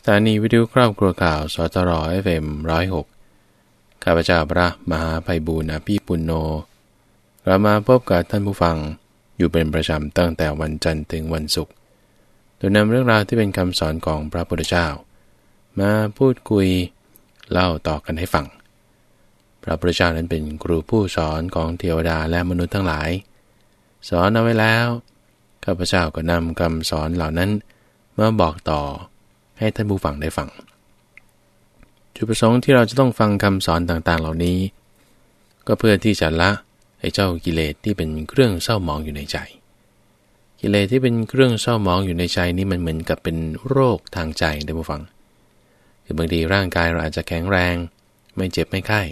สถานีวิทยุครอบครัวข่าว สตรอเอฟเอ็มร้อยหกข้าพเจ้าพระมหาภัยบูรณ์อภิปุณโนเรามาพบกับท่านผู้ฟังอยู่เป็นประจำตั้งแต่วันจันทร์ถึงวันศุกร์ โดยนำเรื่องราวที่เป็นคำสอนของพระพุทธเจ้า มาพูดคุยเล่าต่อกันให้ฟัง พระพุทธเจ้านั้นเป็นครูผู้สอนของเทวดาและมนุษย์ทั้งหลาย สอนเอาไว้แล้ว ข้าพเจ้าก็นำคำสอนเหล่านั้นมาบอกต่อ ให้ท่านผู้ฟังได้ฟัง จุดประสงค์ที่เราจะต้องฟังคำสอนต่างๆ เหล่านี้ ก็เพื่อที่จะละไอ้เจ้ากิเลสที่เป็นเครื่องเศร้าหมองอยู่ในใจ กิเลสที่เป็นเครื่องเศร้าหมองอยู่ในใจนี้มันเหมือนกับเป็นโรคทางใจท่านผู้ฟัง คือบางทีร่างกายเราอาจจะแข็งแรง ไม่เจ็บไม่ไข้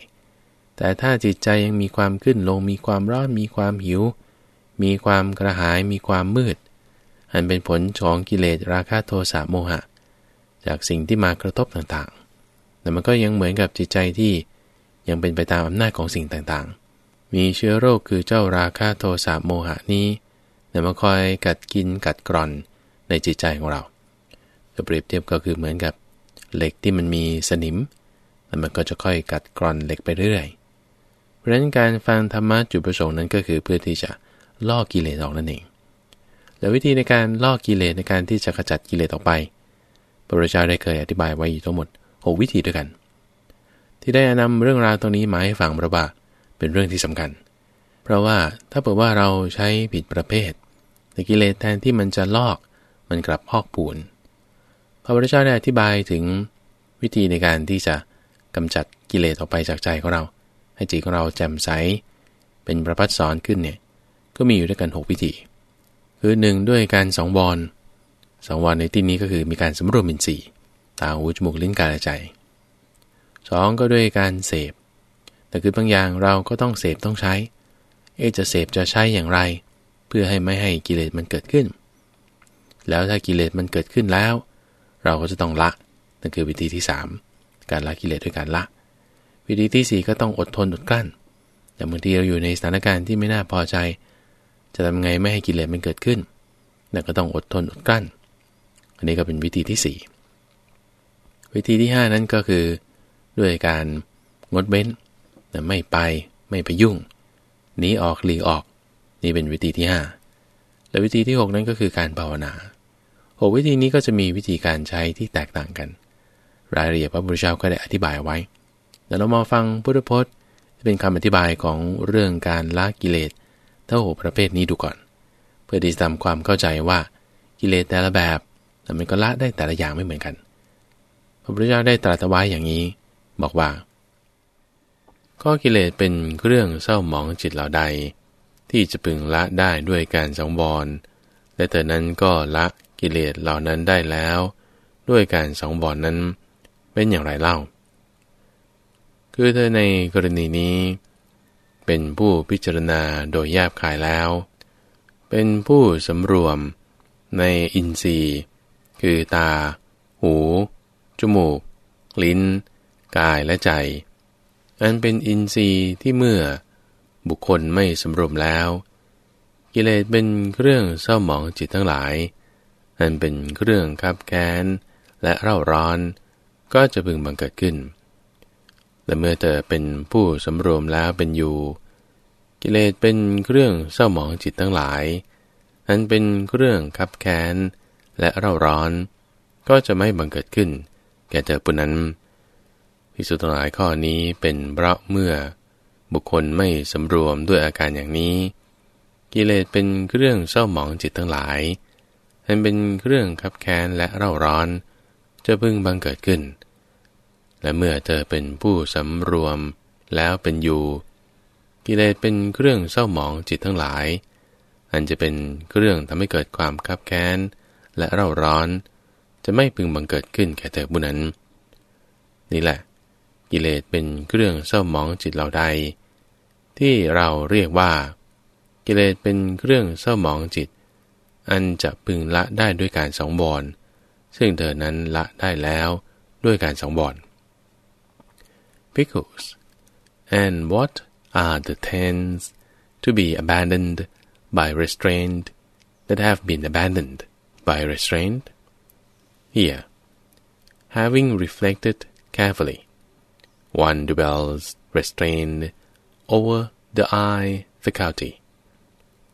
แต่ถ้าจิตใจยังมีความขึ้นลง มีความร้อน มีความหิว มีความกระหาย มีความมืด อันเป็นผลของกิเลสราคะโทสะโมหะ จากสิ่งที่มากระทบต่างๆ แต่มันก็ยังเหมือนกับจิตใจที่ยังเป็นไปตามอำนาจของสิ่งต่างๆ มีเชื้อโรคคือเจ้าราคะโทสะโมหะนี้แต่มาคอยกัดกินกัดกร่อนในจิตใจของเราจะเปรียบเทียบก็คือเหมือนกับเหล็กที่มันมีสนิมแล้วมันก็จะค่อยกัดกร่อนเหล็กไปเรื่อยเพราะฉะนั้นการฟังธรรมะจุดประสงค์นั้นก็คือเพื่อที่จะล่อกิเลสออกนั่นเองแล้ววิธีในการล่อกิเลสในการที่จะขจัดกิเลสออกไป พระพุทธเจ้าได้เคยอธิบายไว้อยู่ทั้งหมด 6 วิธีด้วยกัน ที่ได้นำเรื่องราวตรงนี้มาให้ฟังพระว่าเป็นเรื่องที่สำคัญ เพราะว่าถ้าเปิดว่าเราใช้ผิดประเภทในกิเลสแทนที่มันจะลอก มันกลับพอกปูน พระพุทธเจ้าได้อธิบายถึงวิธีในการที่จะกำจัดกิเลสออกไปจากใจของเรา ให้จิตของเราแจ่มใส เป็นประพัดสอนขึ้นเนี่ย ก็มีอยู่ด้วยกัน 6 วิธี คือ 1 ด้วยการสองบอล สองวันในที่นี้ก็คือมีการสำรวมอินทรีย์ตาหูจมูกลิ้นกายใจสองก็ด้วยการเสพ แต่คือบางอย่างเราก็ต้องเสพต้องใช้ เอจะเสพจะใช้อย่างไร เพื่อให้ไม่ให้กิเลสมันเกิดขึ้น แล้วถ้ากิเลสมันเกิดขึ้นแล้ว เราก็จะต้องละนั่นคือวิธีที่ 3 การละกิเลสด้วยการละ วิธีที่ 4 ก็ต้องอดทนอดกลั้น แต่บางทีเราอยู่ในสถานการณ์ที่ไม่น่าพอใจ จะทำไงไม่ให้กิเลสมันเกิดขึ้นนั่นก็ต้องอดทนอดกลั้น อันนี้ก็เป็นวิธีที่ 4 วิธีที่ 5 นั้นก็คือ ด้วยการงดเว้นไม่ไปไม่ไปยุ่งหนีออกหลีกออก นี่เป็นวิธีที่ 5 และวิธีที่ 6 นั้นก็คือการภาวนาหกวิธีนี้ก็จะมีวิธีการใช้ที่แตกต่างกัน รายละเอียดพระพุทธเจ้าก็ได้อธิบายไว้เดี๋ยวเรามาฟังพุทธพจน์เป็นคำอธิบายของเรื่องการละกิเลสทั้งหประเภทนี้ดูก่อน เพื่อที่จะทำความเข้าใจว่ากิเลสแต่ละแบบ แต่มันก็ละได้แต่ละอย่างไม่เหมือนกัน พระพุทธเจ้าได้ตรัสไว้อย่างนี้ บอกว่าข้อกิเลสเป็นเครื่องเศร้าหมองจิตเหล่าใด ที่จะพึงละได้ด้วยการสังวร และเธอนั้นก็ละกิเลสเหล่านั้นได้แล้ว ด้วยการสังวรนั้นเป็นอย่างไรเล่า คือเธอในกรณีนี้ เป็นผู้พิจารณาโดยแยบคายแล้ว เป็นผู้สำรวมในอินทรีย์ คือตา หู จมูก ลิ้น กายและใจ อันเป็นอินทรีย์ที่เมื่อบุคคลไม่สำรวมแล้ว กิเลสเป็นเครื่องเศร้าหมองจิตทั้งหลาย อันเป็นเครื่องคับแค้นและเร่าร้อน ก็จะพึงบังเกิดขึ้น และเมื่อเธอเป็นผู้สำรวมแล้วเป็นอยู่ กิเลสเป็นเครื่องเศร้าหมองจิตทั้งหลาย อันเป็นเครื่องคับแค้น และเร่าร้อน ก็จะไม่บังเกิดขึ้น แก่เธอผู้นั้นพิสุทธิ์หลายข้อนี้เป็นเพราะเมื่อ บุคคลไม่สำรวมด้วยอาการอย่างนี้ กิเลสเป็นเครื่องเศร้าหมองจิตทั้งหลายมันเป็นเครื่องคับแค้นและเร่าร้อน จะพึงบังเกิดขึ้น และเมื่อเธอเป็นผู้สำรวมแล้วเป็นอยู่ กิเลสเป็นเครื่องเศร้าหมองจิตทั้งหลาย อันจะเป็นเครื่องทำให้เกิดความคับแค้น และเร่าร้อน จะไม่พึงบังเกิดขึ้นแก่เธอผู้นั้น นี่แหละ กิเลสเป็นเครื่องเศร้าหมองจิตเราใด ที่เราเรียกว่า กิเลสเป็นเครื่องเศร้าหมองจิต อันจะพึงละได้ด้วยการสองบอนซึ่งเธอนั้นละได้แล้วด้วยการสองบอน Pickles and what are the tens to be abandoned by restraint that have been abandoned by restraint? Here, having reflected carefully, one dwells restrained over the eye faculty,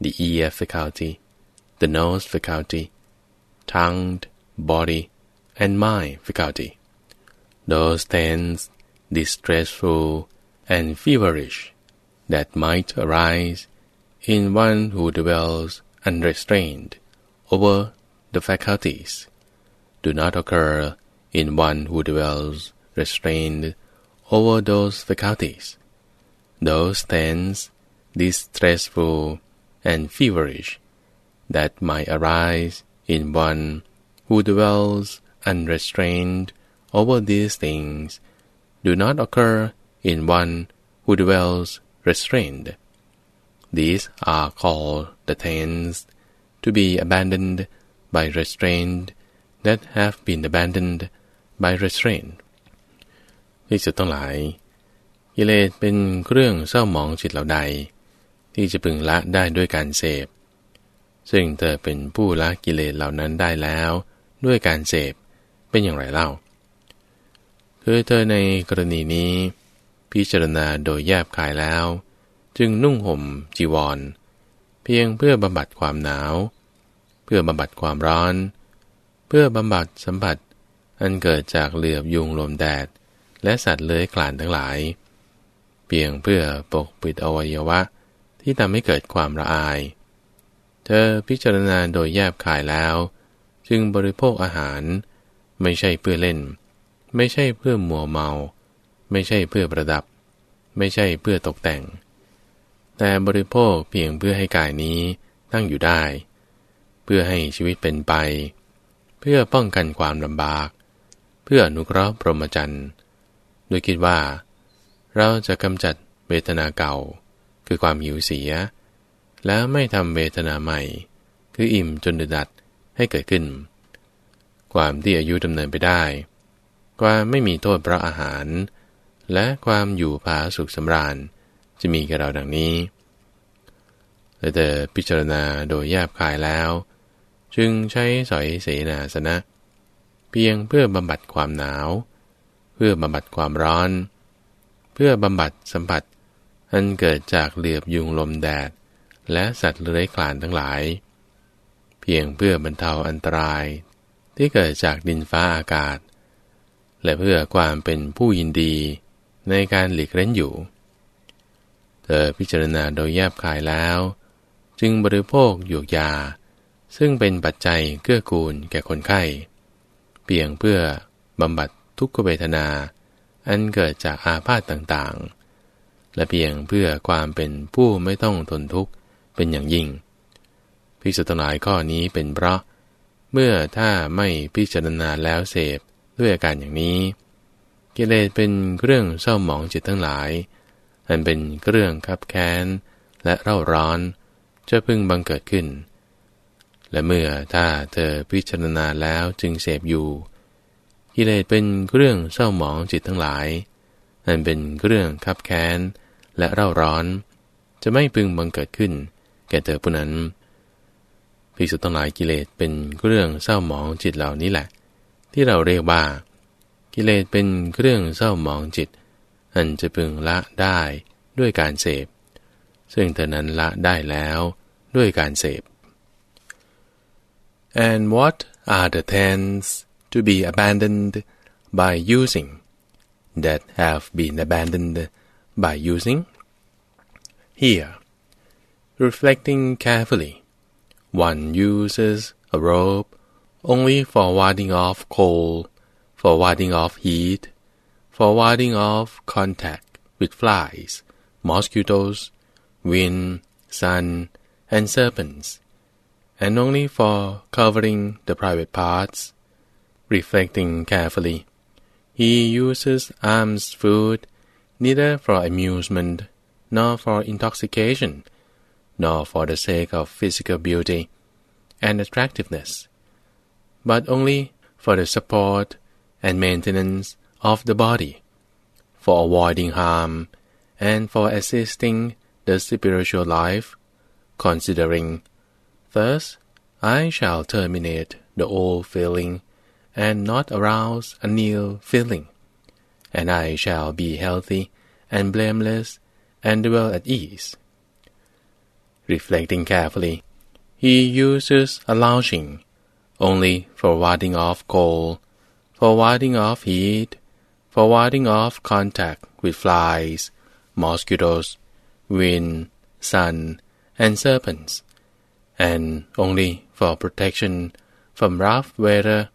the ear faculty, the nose faculty, tongue, body, and mind faculty. Those tense, distressful, and feverish that might arise in one who dwells unrestrained over the faculties do not occur in one who dwells restrained over those faculties. Those tense, distressful, and feverish that might arise in one who dwells unrestrained over these things do not occur in one who dwells restrained. These are called the tense to be abandoned by restraint that have been abandoned by restraint ที่สุดต้องหลายกิเลสเป็นเครื่องเศร้าหมองจิตเหล่าใด ที่จะพึงละได้ด้วยการเสพ ซึ่งเธอเป็นผู้ละกิเลสเหล่านั้นได้แล้วด้วยการเสพเป็นอย่างไรเล่า คือเธอในกรณีนี้ พิจารณาโดยแยบคายแล้ว จึงนุ่งห่มจีวร เพียงเพื่อบำบัดความหนาว เพื่อบำบัดความร้อน เพื่อบำบัดสัมผัส อันเกิดจากเหลือบยุงลมแดด และสัตว์เลื้อยคลานทั้งหลาย เพียงเพื่อปกปิดอวัยวะที่ทำให้เกิดความละอาย เธอพิจารณาโดยแยบคายแล้ว จึงบริโภคอาหาร ไม่ใช่เพื่อเล่น ไม่ใช่เพื่อมัวเมา ไม่ใช่เพื่อประดับ ไม่ใช่เพื่อตกแต่ง แต่บริโภคเพียงเพื่อให้กายนี้ตั้งอยู่ได้ พื่อให้ชีวิตเป็นไป เพื่อป้องกันความลำบาก เพื่ออนุเคราะห์พรหมจรรย์โดยคิดว่า เราจะกำจัดเวทนาเก่า คือความหิวเสีย แล้วไม่ทำเวทนาใหม่ คืออิ่มจนดดัดให้เกิดขึ้น ความที่อายุดำเนินไปได้ ความไม่มีโทษเพราะอาหาร และความอยู่ผาสุขสำราญจะมีแก่เราดังนี้แต่เธอพิจารณาโดยแยบคายแล้ว จึงใช้สอยเสนาสนะ เพียงเพื่อบำบัดความหนาว เพื่อบำบัดความร้อน เพื่อบำบัดสัมผัส อันเกิดจากเหลือบยุงลมแดด และสัตว์เลื้อยคลานทั้งหลาย เพียงเพื่อบรรเทาอันตรายที่เกิดจากดินฟ้าอากาศ และเพื่อความเป็นผู้ยินดีในการหลีกเล่นอยู่ เธอพิจารณาโดยแยบคายแล้ว จึงบริโภคหยวกยา ซึ่งเป็นปัจจัยเกื้อกูลแก่คนไข้ เพียงเพื่อบำบัดทุกขเวทนา อันเกิดจากอาพาธต่างๆ และเพียงเพื่อความเป็นผู้ไม่ต้องทนทุกข์เป็นอย่างยิ่ง พิสุทธิ์หลายข้อนี้เป็นเพราะ เมื่อถ้าไม่พิจารณาแล้วเสพด้วยอาการอย่างนี้ กิเลสเป็นเครื่องเศร้าหมองจิตทั้งหลาย อันเป็นเครื่องคับแค้นและเร่าร้อนจะพึงบังเกิดขึ้น และเมื่อถ้าเธอพิจารณาแล้วจึงเสพอยู่กิเลสเป็นเรื่องเศร้าหมองจิตทั้งหลาย นั่นเป็นเรื่องคับแค้นและเร่าร้อน จะไม่พึงบังเกิดขึ้น แก่เธอผู้นั้นพิสุทั้งหลายกิเลสเป็นเรื่องเศร้าหมองจิตเหล่านี้แหละ ที่เราเรียกว่า กิเลสเป็นเรื่องเศร้าหมองจิต อันจะพึงละได้ด้วยการเสพ ซึ่งเธอนั้นละได้แล้วด้วยการเสพ And what are the tens to be abandoned by using, that have been abandoned by using? Here, reflecting carefully, one uses a rope only for warding off cold, for warding off heat, for warding off contact with flies, mosquitoes, wind, sun, and serpents and only for covering the private parts. Reflecting carefully, he uses alms food neither for amusement nor for intoxication, nor for the sake of physical beauty and attractiveness, but only for the support and maintenance of the body, for avoiding harm, and for assisting the spiritual life, considering First, I shall terminate the old feeling and not arouse a new feeling, and I shall be healthy and blameless and dwell at ease. Reflecting carefully, he uses a launching only for warding off cold, for warding off heat, for warding off contact with flies, mosquitoes, wind, sun, and serpents, and only for protection from rough weather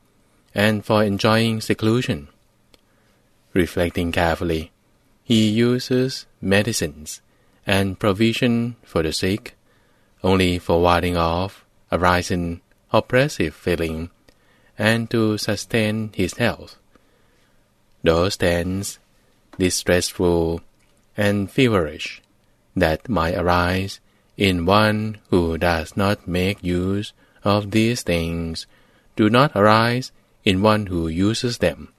and for enjoying seclusion. Reflecting carefully, he uses medicines and provision for the sick only for warding off a rising oppressive feeling and to sustain his health. Those tense, distressful, and feverish that might arise in one who does not make use of these things do not arise in one who uses them.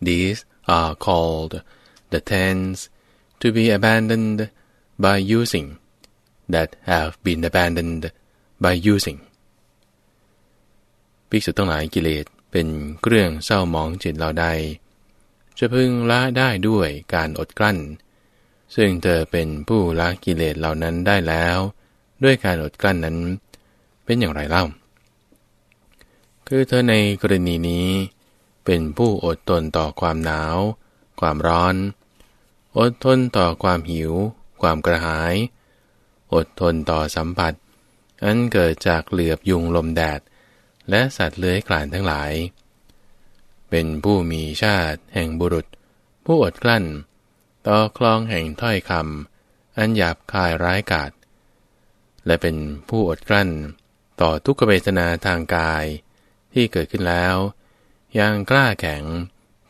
These are called the tense to be abandoned by using that have been abandoned by using ภิกษุทั้งหลายกิเลสเป็นเครื่องเศร้าหมองจิตเราใด จะพึงละได้ด้วยการอดกลั้น ซึ่งเธอเป็นผู้ละกิเลสเหล่านั้นได้แล้ว ด้วยการอดกลั้นนั้น เป็นอย่างไรเล่า คือเธอในกรณีนี้ เป็นผู้อดทนต่อความหนาว ความร้อน อดทนต่อความหิว ความกระหาย อดทนต่อสัมผัส อันเกิดจากเหลือบยุงลมแดด และสัตว์เลื้อยคลานทั้งหลาย เป็นผู้มีชาติแห่งบุรุษ ผู้อดกลั้น ต่อคลองแห่งถ้อยคำอันหยาบคายร้ายกาจและเป็นผู้อดกลั้นต่อทุกขเวทนาทางกายที่เกิดขึ้นแล้วยังกล้าแข็ง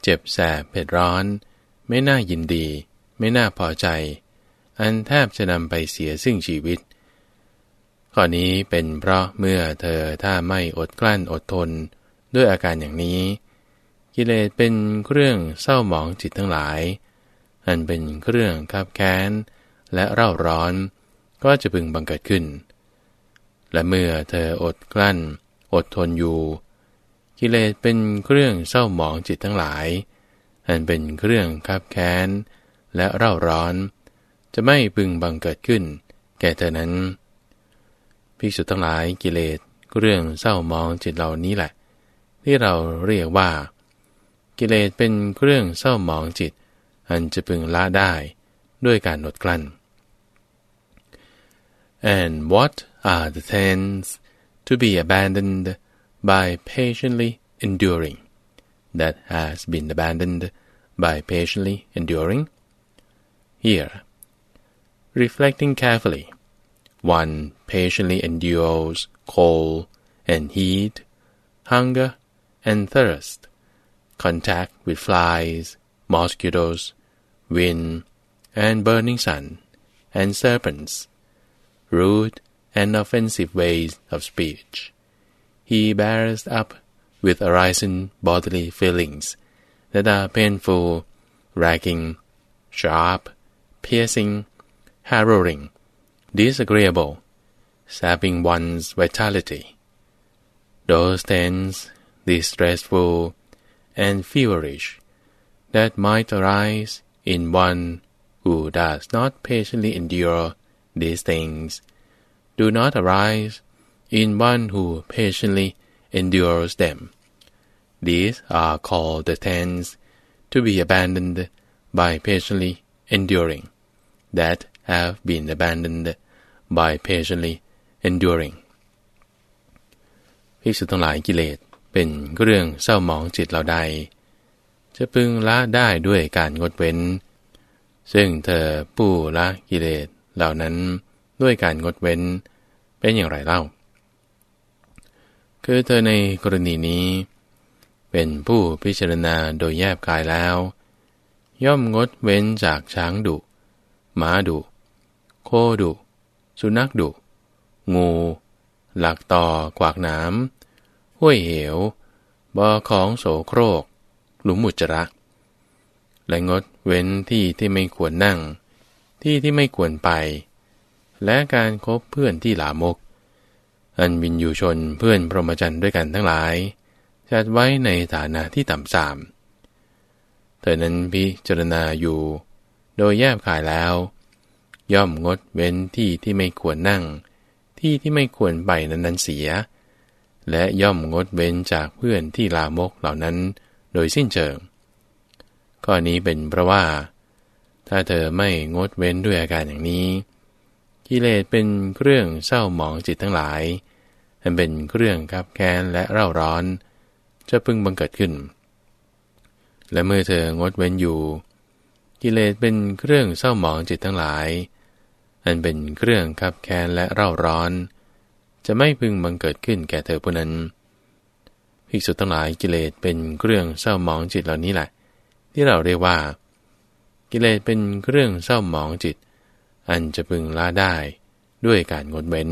เจ็บแสบเผ็ดร้อน ไม่น่ายินดี ไม่น่าพอใจ อันแทบจะนำไปเสียซึ่งชีวิต ข้อนี้เป็นเพราะเมื่อเธอถ้าไม่อดกลั้นอดทนด้วยอาการอย่างนี้ กิเลสเป็นเครื่องเศร้าหมองจิตทั้งหลาย อันเป็นเครื่องคับแค้น และเร่าร้อนก็จะพึงบังเกิดขึ้น และเมื่อเธออดกลั้น อดทนอยู่ กิเลสเป็นเครื่องเศร้าหมองจิตทั้งหลาย อันเป็นเครื่องคับแค้น และเร่าร้อน จะไม่พึงบังเกิดขึ้น แก่เธอนั้นภิกษุทั้งหลายกิเลสเรื่องเศร้ามองจิตเหล่านี้แหละ ที่เราเรียกว่า กิเลสเป็นเรื่องเศร้ามองจิต อันจะพึงละได้ด้วยการอดกลั้น and what are the tens to be abandoned by patiently enduring that has been abandoned by patiently enduring here reflecting carefully one patiently endures cold and heat, hunger and thirst, contact with flies, mosquitoes, wind, and burning sun, and serpents, rude and offensive ways of speech. He bears up with arising bodily feelings that are painful, racking, sharp, piercing, harrowing, disagreeable, sapping one's vitality. Those tense, distressful, and feverish that might arise in one who does not patiently endure these things do not arise in one who patiently endures them. These are called the tense to be abandoned by patiently enduring, that have been abandoned by patiently enduring ภิกษุทั้งหลายกิเลสเป็นเรื่องเศร้าหมองจิตเราใด จะพึงละได้ด้วยการงดเว้น ซึ่งเธอผู้ละกิเลสเหล่านั้นด้วยการงดเว้นเป็นอย่างไรเล่า คือเธอในกรณีนี้ เป็นผู้พิจารณาโดยแยบกายแล้ว ย่อมงดเว้นจากช้างดุหมาดุโคดุสุนัขดุงู หลักต่อกวากน้ำห้วยเหวบ่อของโสโครก หลุมมุจระ และงดเว้นที่ที่ไม่ควรนั่ง ที่ที่ไม่ควรไป และการครบเพื่อนที่หลามก อันวินยูชนเพื่อนพรหมจรรย์ด้วยกันทั้งหลาย จัดไว้ในฐานะที่ต่ำสามเธอนั้นพิจารณาอยู่ โดยแยบขายแล้ว ย่อมงดเว้นที่ที่ไม่ควรนั่ง ที่ที่ไม่ควรไปนั้นนั้นเสีย และย่อมงดเว้นจากเพื่อนที่ลามกเหล่านั้น โดยสิ้นเชิง ข้อนี้เป็นเพราะว่า ถ้าเธอไม่งดเว้นด้วยอาการอย่างนี้ กิเลสเป็นเครื่องเศร้าหมองจิตทั้งหลายมันเป็นเครื่องคับแค้นและเร่าร้อน จะพึงบังเกิดขึ้น และเมื่อเธองดเว้นอยู่ กิเลสเป็นเครื่องเศร้าหมองจิตทั้งหลาย อันเป็นเครื่องคับแค้นและเร่าร้อน จะไม่พึงบังเกิดขึ้นแก่เธอผู้นั้น ภิกษุทั้งหลายกิเลสเป็นเครื่องเศร้าหมองจิตเหล่านี้แหละ ที่เราเรียกว่า กิเลสเป็นเครื่องเศร้าหมองจิต อันจะพึงละได้ด้วยการงดเว้น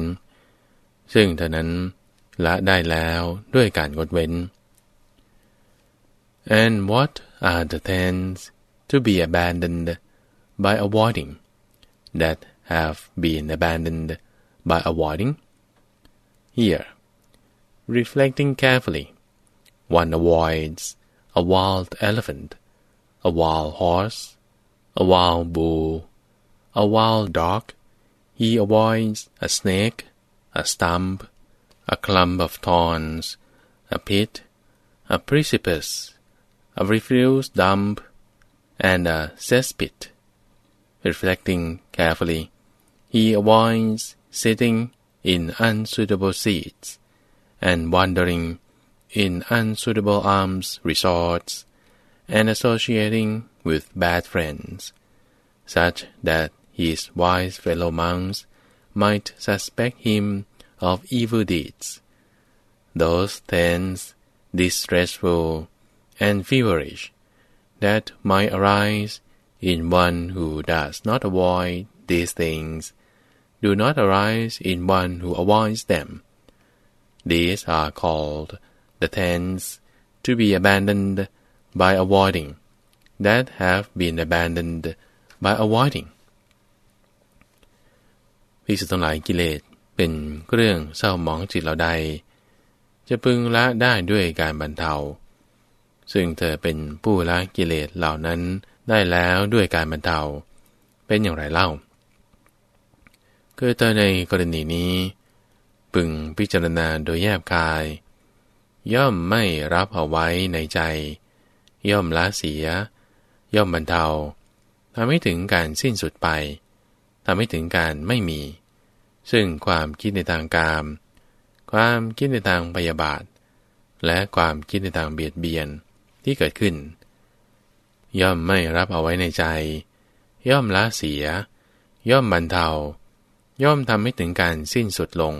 ซึ่งเท่านั้นละได้แล้วด้วยการงดเว้น and what are the things to be abandoned by avoiding that have been abandoned by avoiding here reflecting carefully one avoids a wild elephant, a wild horse, a wild bull, a wild dog. He avoids a snake, a stump, a clump of thorns, a pit, a precipice, a refuse dump, and a cesspit. Reflecting carefully, he avoids sitting in unsuitable seats and wandering in unsuitable arms resorts, and associating with bad friends, such that his wise fellow monks might suspect him of evil deeds. Those things distressful and feverish that might arise in one who does not avoid these things do not arise in one who avoids them. These are called the tends to be abandoned by avoiding that have been abandoned by avoiding พิสุทั้งหลายกิเลสเป็นเรื่องเศร้าหมองจิตเราใด จะพึงละได้ด้วยการบรรเทา ซึ่งเธอเป็นผู้ละกิเลสเหล่านั้นได้แล้วด้วยการบรรเทา เป็นอย่างไรเล่า คือเธอในกรณีนี้ พึงพิจารณาโดยแยบกาย ย่อมไม่รับเอาไว้ในใจ ย่อมละเสีย ย่อมบรรเทาทำให้ถึงการสิ้นสุดไปทำให้ถึงการไม่มี ซึ่งความคิดในทางกาม ความคิดในทางพยาบาท และความคิดในทางเบียดเบียนที่เกิดขึ้น ย่อมไม่รับเอาไว้ในใจ ย่อมละเสีย ย่อมบรรเทา ย่อมทำให้ถึงการสิ้นสุดลง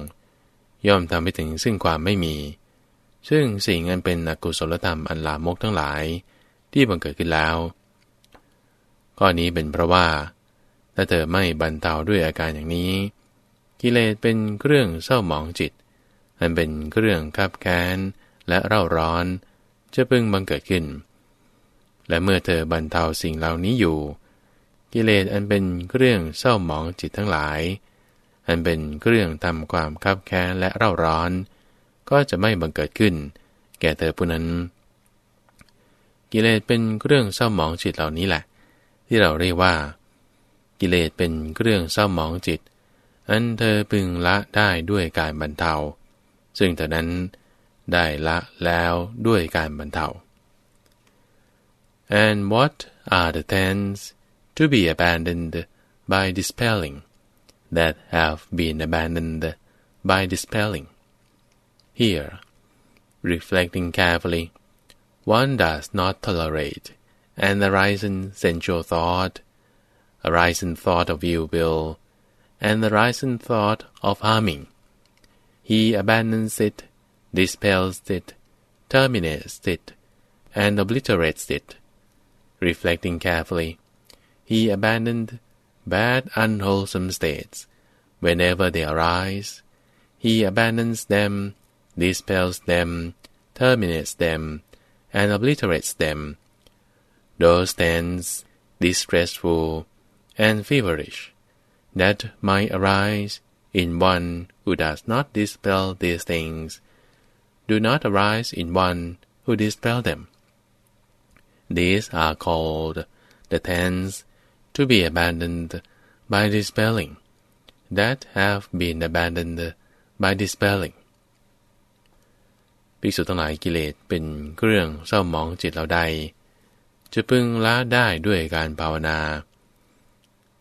ย่อมทำให้ถึงซึ่งความไม่มี ซึ่งสิ่งอันเป็นอกุศลธรรมอันลามกทั้งหลายที่บังเกิดขึ้นแล้ว ข้อนี้เป็นเพราะว่า ถ้าเธอไม่บรรเทาด้วยอาการอย่างนี้ กิเลสเป็นเครื่องเศร้าหมองจิต อันเป็นเครื่องคับแค้นและเร่าร้อนจะพึงบังเกิดขึ้น และเมื่อเธอบรรเทาสิ่งเหล่านี้อยู่ กิเลสอันเป็นเครื่องเศร้าหมองจิตทั้งหลาย อันเป็นเครื่องทำความคับแค้นและเร่าร้อน ก็จะไม่บังเกิดขึ้น แก่เธอผู้นั้น กิเลสเป็นเครื่องเศร้าหมองจิตเหล่านี้แหละ ที่เราเรียกว่า กิเลสเป็นเครื่องเศร้าหมองจิต อันเธอพึงละได้ด้วยการบรรเทา ซึ่งเธอนั้นได้ละแล้วด้วยการบรรเทา and what are the tens to be abandoned by dispelling that have been abandoned by dispelling Here, reflecting carefully, one does not tolerate an arising sensual thought, arising thought of ill will, and arising thought of harming. He abandons it, dispels it, terminates it, and obliterates it. Reflecting carefully, he abandoned bad unwholesome states. Whenever they arise, he abandons them dispels them, terminates them, and obliterates them. Those things distressful and feverish that might arise in one who does not dispel these things do not arise in one who dispel them. These are called the tens to be abandoned by dispelling, that have been abandoned by dispelling. ภิกษุทั้งหลายกิเลสเป็นเครื่องเศร้าหมองจิตเราใด จะพึงละได้ด้วยการภาวนา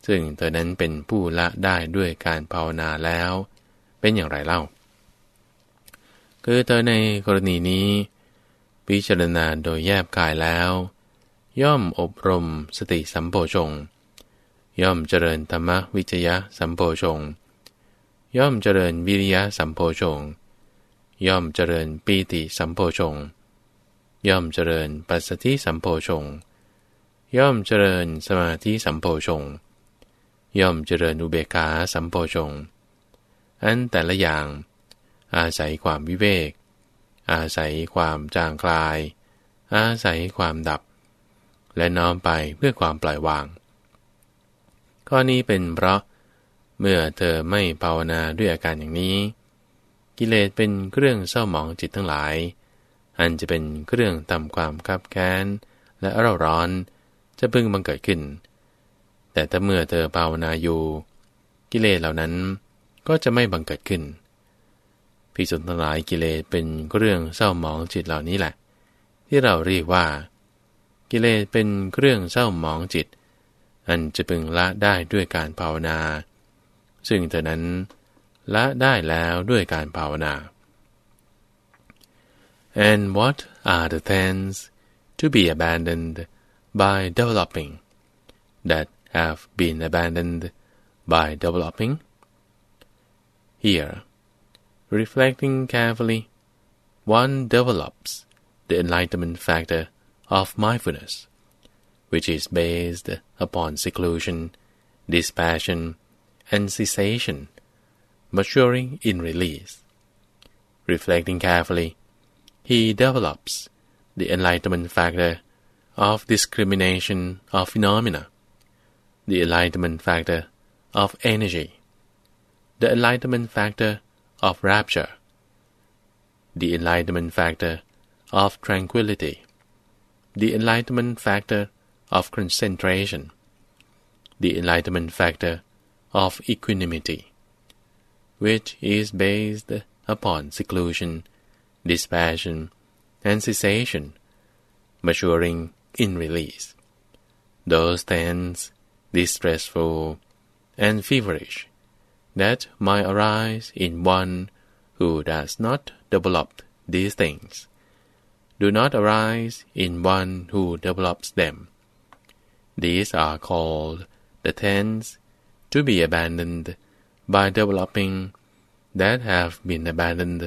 ซึ่งเธอนั้นเป็นผู้ละได้ด้วยการภาวนาแล้ว เป็นอย่างไรเล่า คือเธอในกรณีนี้ พิจารณาโดยแยบกายแล้ว ย่อมอบรมสติสัมโพชง ย่อมเจริญธรรมวิจยะสัมโพชง ย่อมเจริญวิริยะสัมโพชง ย่อมเจริญปีติสัมโพชง ย่อมเจริญปัสสติสัมโพชง ย่อมเจริญสมาธิสัมโพชง ย่อมเจริญอุเบกขาสัมโพชง อันแต่ละอย่าง อาศัยความวิเวก อาศัยความจางคลาย อาศัยความดับ และน้อมไปเพื่อความปล่อยวาง ข้อนี้เป็นเพราะเมื่อเธอไม่ภาวนาด้วยอาการอย่างนี้ กิเลสเป็นเครื่องเศร้าหมองจิตทั้งหลาย อันจะเป็นเครื่องทำความคับแค้น และเร่าร้อนจะพึงบังเกิดขึ้น แต่ถ้าเมื่อเธอภาวนาอยู่ กิเลสเหล่านั้นก็จะไม่บังเกิดขึ้นพิสุทธ์ทั้งหลายกิเลสเป็นเรื่องเศร้าหมองจิตเหล่านี้แหละ ที่เราเรียกว่า กิเลสเป็นเครื่องเศร้าหมองจิต อันจะพึงละได้ด้วยการภาวนา ซึ่งเธอนั้น ละได้แล้วด้วยการภาวนา and what are the things to be abandoned by developing that have been abandoned by developing here reflecting carefully one develops the enlightenment factor of mindfulness which is based upon seclusion dispassion and cessation maturing in release. Reflecting carefully, he develops the enlightenment factor of discrimination of phenomena, the enlightenment factor of energy, the enlightenment factor of rapture, the enlightenment factor of tranquility, the enlightenment factor of concentration, the enlightenment factor of equanimity which is based upon seclusion, dispassion, and cessation, maturing in release. Those tense, distressful, and feverish, that might arise in one who does not develop these things, do not arise in one who develops them. These are called the tense to be abandoned by developing that have been abandoned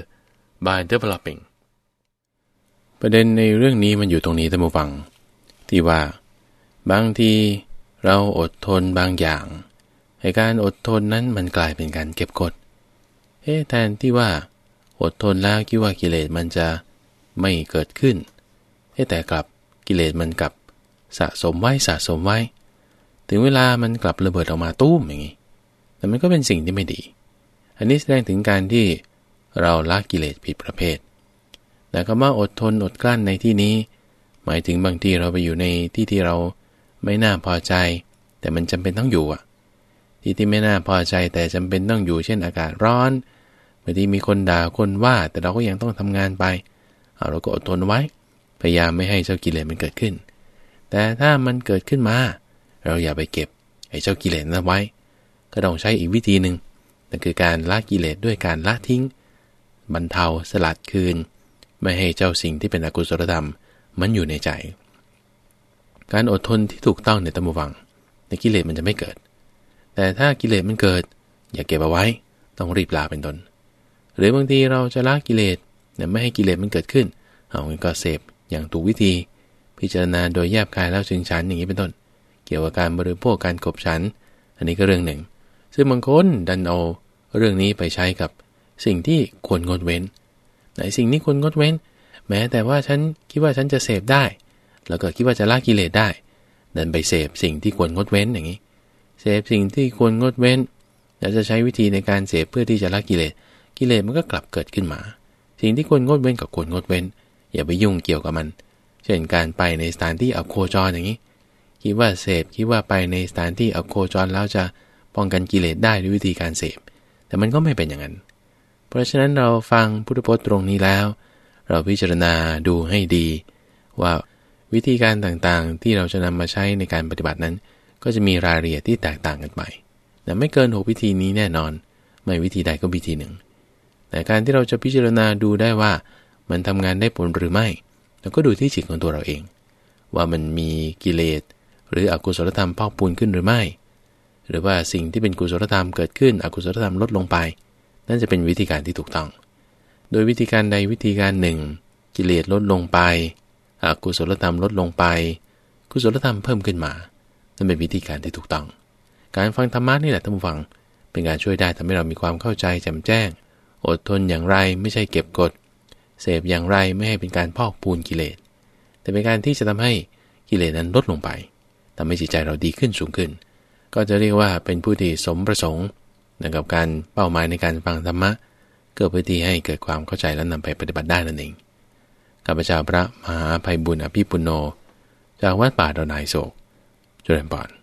by developing ประเด็นในเรื่องนี้มันอยู่ตรงนี้ท่านผู้ฟัง ที่ว่า บางทีเราอดทนบางอย่างในการอดทนนั้นมันกลายเป็นการเก็บกดเอ๊แทนที่ว่า อดทนแล้วคิดว่ากิเลสมันจะไม่เกิดขึ้นเแต่กลับกิเลสมันกลับสะสมไว้สะสมไว้ ถึงเวลามันกลับระเบิดออกมาตู้มอย่างนี้ แต่มันก็เป็นสิ่งที่ไม่ดี อันนี้แสดงถึงการที่เราละกิเลสผิดประเภท แต่ก็มาอดทนอดกลั้นในที่นี้ หมายถึงบางทีเราไปอยู่ในที่ที่เราไม่น่าพอใจ แต่มันจำเป็นต้องอยู่อะ ที่ที่ไม่น่าพอใจแต่จำเป็นต้องอยู่ เช่นอากาศร้อนบางทีมีคนด่าคนว่าแต่เราก็ยังต้องทำงานไปเอาเราก็อดทนไว้ พยายามไม่ให้เจ้ากิเลสมันเกิดขึ้น แต่ถ้ามันเกิดขึ้นมา เราอย่าไปเก็บไอ้เจ้ากิเลสนั้นไว้ ก็ต้องใช้อีกวิธีหนึ่งนั่นคือการละกิเลสด้วยการละทิ้ง บรรเทาสลัดคืน ไม่ให้เจ้าสิ่งที่เป็นอกุศลธรรมมันอยู่ในใจ การอดทนที่ถูกต้องในตัมวัง ในกิเลสมันจะไม่เกิด แต่ถ้ากิเลสมันเกิด อย่าเก็บเอาไว้ต้องรีบลาเป็นต้นหรือบางทีเราจะละกิเลสแต่ไม่ให้กิเลสมันเกิดขึ้น เอาเงินก็เสพอย่างถูกวิธี พิจารณาโดยแยบกายแล้วจึงฉันอย่างนี้เป็นต้น เกี่ยวกับการบริโภคการกบฉัน อันนี้ก็เรื่องหนึ่ง ซึ่งบางคนดันเอาเรื่องนี้ไปใช้กับสิ่งที่ควรงดเว้น ไหนสิ่งนี้ควรงดเว้น แม้แต่ว่าฉันคิดว่าฉันจะเสพได้ แล้วก็คิดว่าจะละกิเลสได้ ดันไปเสพสิ่งที่ควรงดเว้นอย่างนี้ เสพสิ่งที่ควรงดเว้น แล้วจะใช้วิธีในการเสพเพื่อที่จะละกิเลส กิเลสมันก็กลับเกิดขึ้นมา สิ่งที่ควรงดเว้นกับควรงดเว้น อย่าไปยุ่งเกี่ยวกับมัน เช่นการไปในสถานที่อโคจรอย่างนี้ คิดว่าเสพคิดว่าไปในสถานที่อโคจรแล้วจะ ป้องกันกิเลสได้ด้วยวิธีการเสพ แต่มันก็ไม่เป็นอย่างนั้น เพราะฉะนั้นเราฟังพุทธพจน์ตรงนี้แล้ว เราพิจารณาดูให้ดี ว่าวิธีการต่างๆ ที่เราจะนำมาใช้ในการปฏิบัตินั้น ก็จะมีรายละเอียดที่แตกต่างกันไป แต่ไม่เกิน6วิธีนี้แน่นอน ไม่วิธีใดก็วิธีหนึ่ง แต่การที่เราจะพิจารณาดูได้ว่า มันทำงานได้ผลหรือไม่ เราก็ดูที่จิตของตัวเราเอง ว่ามันมีกิเลสหรืออกุศลธรรมพอกพูนขึ้นหรือไม่ หรือว่าสิ่งที่เป็นกุศลธรรมเกิดขึ้น อกุศลธรรมลดลงไป นั่นจะเป็นวิธีการที่ถูกต้อง โดยวิธีการใดวิธีการหนึ่ง กิเลสลดลงไป อกุศลธรรมลดลงไป กุศลธรรมเพิ่มขึ้นมา นั่นเป็นวิธีการที่ถูกต้อง การฟังธรรมะนี่แหละท่านผู้ฟัง เป็นการช่วยได้ทำให้เรามีความเข้าใจแจ่มแจ้ง อดทนอย่างไรไม่ใช่เก็บกด เสพอย่างไรไม่ให้เป็นการพอกพูนกิเลส แต่เป็นการที่จะทำให้กิเลสนั้นลดลงไปทำให้จิตใจเราดีขึ้นสูงขึ้น ก็จะเรียกว่าเป็นผู้ที่สมประสงค์กับการเป้าหมายในการฟังธรรมะเกิดเพื่อที่ให้เกิดความเข้าใจและนำไปปฏิบัติได้นั่นเองข้าพเจ้าพระมหาภัยบุญอภิปุโน จากวัดป่าดอนายโศกจุฬาภรณ์